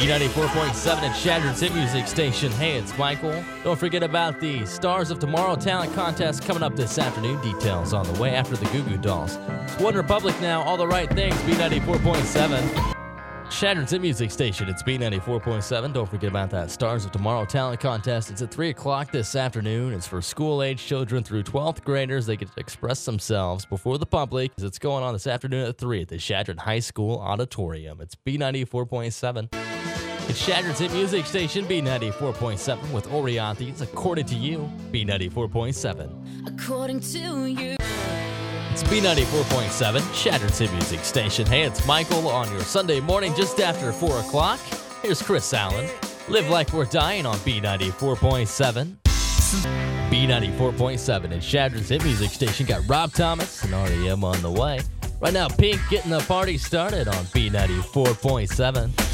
B94.7 at Shasta's Hit Music Station. Hey, it's Michael. Don't forget about the Stars of Tomorrow talent contest coming up this afternoon. Details on the way after the Goo Goo Dolls. OneRepublic now, all the right things. B94.7. Shasta's Hit Music Station. It's B94.7. Don't forget about that Stars of Tomorrow talent contest. It's at 3 o'clock this afternoon. It's for school age children through 12th graders. They get to express themselves before the public. It's going on this afternoon at 3 at the Shasta High School Auditorium. It's B94.7. It's Shasta's Hit Music Station, B94.7 with Orianthi's, according to you, B94.7. According to you. It's B94.7, Shasta's Hit Music Station. Hey, it's Michael on your Sunday morning just after 4 o'clock. Here's Kris Allen. Live like we're dying on B94.7. B94.7 and Shasta's Hit Music Station got Rob Thomas and REM on the way. Right now, Pink getting the party started on B94.7.